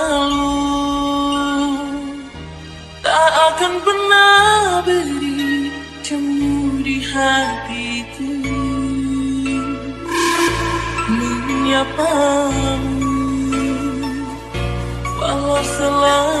lalu Tak akan pernah beri cemu di hatiku. Menyapamu Walau selalu